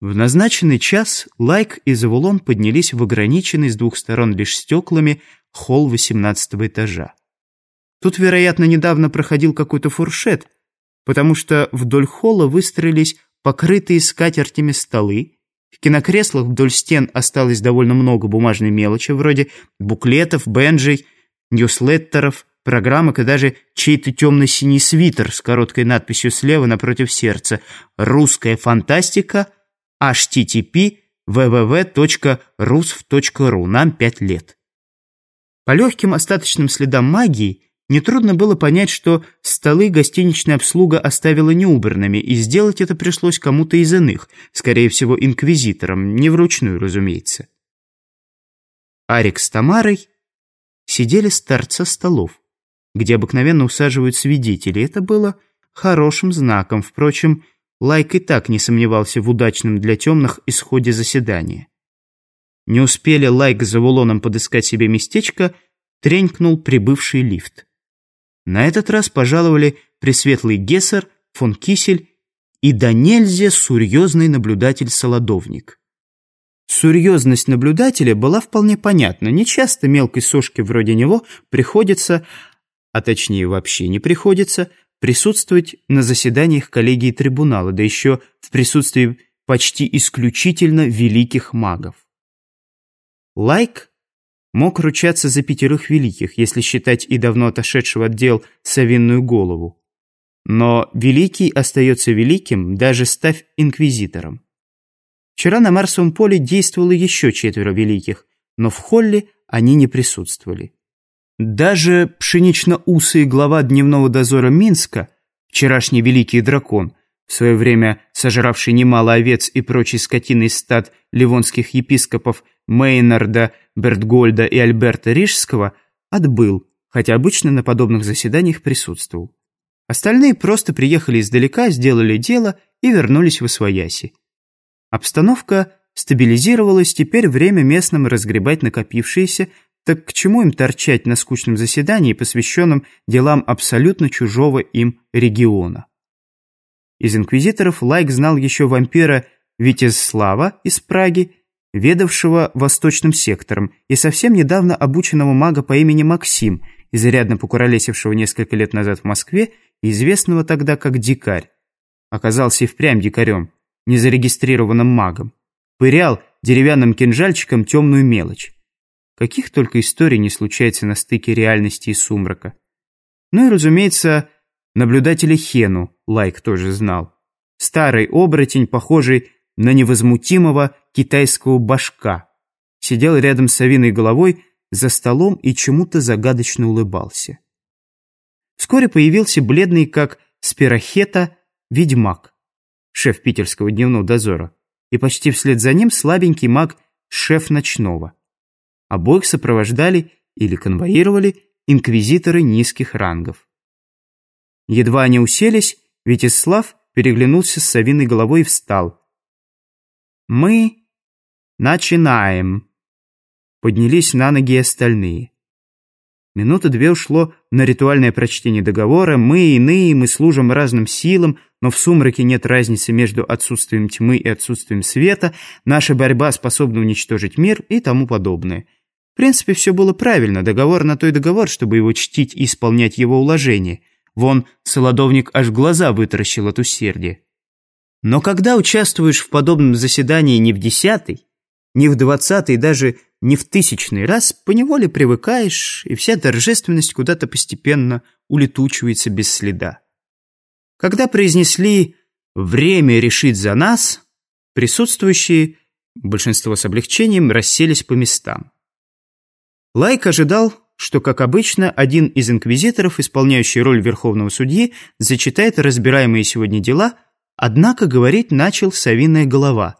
В назначенный час Лайк и Завулон поднялись в ограниченный с двух сторон лишь стеклами холл восемнадцатого этажа. Тут, вероятно, недавно проходил какой-то фуршет, потому что вдоль холла выстроились покрытые скатертями столы, в кинокреслах вдоль стен осталось довольно много бумажной мелочи, вроде буклетов, бенджей, ньюслеттеров, программок и даже чей-то темно-синий свитер с короткой надписью слева напротив сердца «Русская фантастика», http www.rusv.ru. Нам пять лет. По легким остаточным следам магии нетрудно было понять, что столы гостиничная обслуга оставила неубранными, и сделать это пришлось кому-то из иных, скорее всего, инквизиторам, не вручную, разумеется. Арик с Тамарой сидели с торца столов, где обыкновенно усаживают свидетелей. Это было хорошим знаком, впрочем, Лайк и так не сомневался в удачном для темных исходе заседания. Не успели Лайк с Завулоном подыскать себе местечко, тренькнул прибывший лифт. На этот раз пожаловали Пресветлый Гесер, фон Кисель и донельзя серьезный наблюдатель-солодовник. Серьезность наблюдателя была вполне понятна. Нечасто мелкой сошке вроде него приходится, а точнее вообще не приходится, присутствовать на заседаниях коллегии трибунала, да еще в присутствии почти исключительно великих магов. Лайк мог ручаться за пятерых великих, если считать и давно отошедшего от дел совинную голову. Но великий остается великим, даже ставь инквизитором. Вчера на Марсовом поле действовало еще четверо великих, но в холле они не присутствовали. Даже пшенично-усый глава дневного дозора Минска, вчерашний великий дракон, в свое время сожравший немало овец и прочей скотины стад ливонских епископов Мейнарда, Бертгольда и Альберта Рижского, отбыл, хотя обычно на подобных заседаниях присутствовал. Остальные просто приехали издалека, сделали дело и вернулись в Освояси. Обстановка стабилизировалась, теперь время местным разгребать накопившиеся, так к чему им торчать на скучном заседании, посвященном делам абсолютно чужого им региона? Из инквизиторов Лайк знал еще вампира Витезслава из Праги, ведавшего восточным сектором, и совсем недавно обученного мага по имени Максим, изрядно покуролесившего несколько лет назад в Москве, известного тогда как Дикарь. Оказался и впрямь дикарем, незарегистрированным магом. Пырял деревянным кинжальчиком темную мелочь. Каких только историй не случается на стыке реальности и сумрака. Ну и, разумеется, наблюдателя Хену Лайк тоже знал. Старый оборотень, похожий на невозмутимого китайского башка. Сидел рядом с совиной головой за столом и чему-то загадочно улыбался. Вскоре появился бледный, как спирохета, ведьмак, шеф питерского дневного дозора, и почти вслед за ним слабенький маг, шеф ночного. Обоих сопровождали или конвоировали инквизиторы низких рангов. Едва они уселись, Витислав переглянулся с совиной головой и встал. «Мы начинаем!» Поднялись на ноги остальные. Минуты две ушло на ритуальное прочтение договора. Мы иные, мы служим разным силам, но в сумраке нет разницы между отсутствием тьмы и отсутствием света. Наша борьба способна уничтожить мир и тому подобное. В принципе, все было правильно. Договор на то и договор, чтобы его чтить и исполнять его уложения. Вон, солодовник аж глаза вытаращил от усердия. Но когда участвуешь в подобном заседании не в десятый, не в двадцатый, даже не в тысячный раз, поневоле привыкаешь, и вся торжественность куда-то постепенно улетучивается без следа. Когда произнесли «время решить за нас», присутствующие, большинство с облегчением, расселись по местам. Лайк ожидал, что, как обычно, один из инквизиторов, исполняющий роль верховного судьи, зачитает разбираемые сегодня дела, однако говорить начал совиная голова.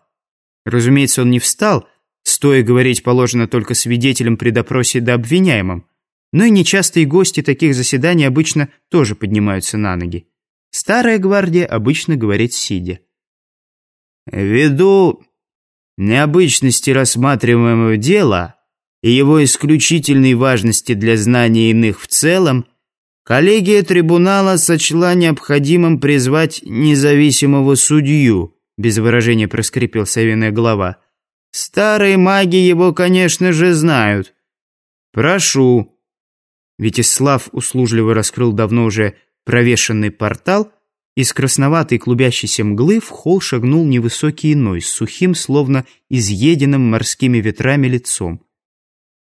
Разумеется, он не встал, стоя говорить положено только свидетелям при допросе да обвиняемым, но и нечастые гости таких заседаний обычно тоже поднимаются на ноги. Старая гвардия обычно говорит сидя. «Ввиду необычности рассматриваемого дела...» и его исключительной важности для знания иных в целом, коллегия трибунала сочла необходимым призвать независимого судью, без выражения проскрипел совиная голова. «Старые маги его, конечно же, знают. Прошу». Витислав услужливо раскрыл давно уже провешенный портал, из красноватой клубящейся мглы в холл шагнул невысокий иной, с сухим, словно изъеденным морскими ветрами лицом.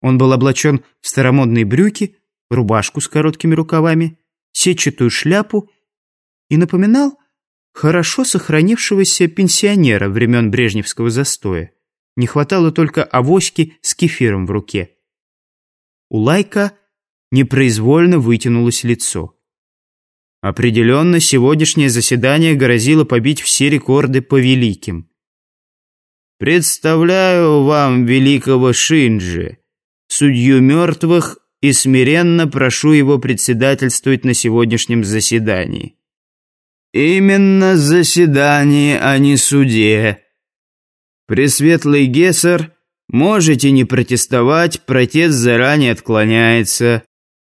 Он был облачен в старомодные брюки, рубашку с короткими рукавами, сетчатую шляпу и напоминал хорошо сохранившегося пенсионера времен Брежневского застоя. Не хватало только авоськи с кефиром в руке. У Лайка непроизвольно вытянулось лицо. Определенно, сегодняшнее заседание грозило побить все рекорды по великим. «Представляю вам великого Шинджи, судью мертвых, и смиренно прошу его председательствовать на сегодняшнем заседании». «Именно заседании, а не суде. Пресветлый Гессер, можете не протестовать, протест заранее отклоняется».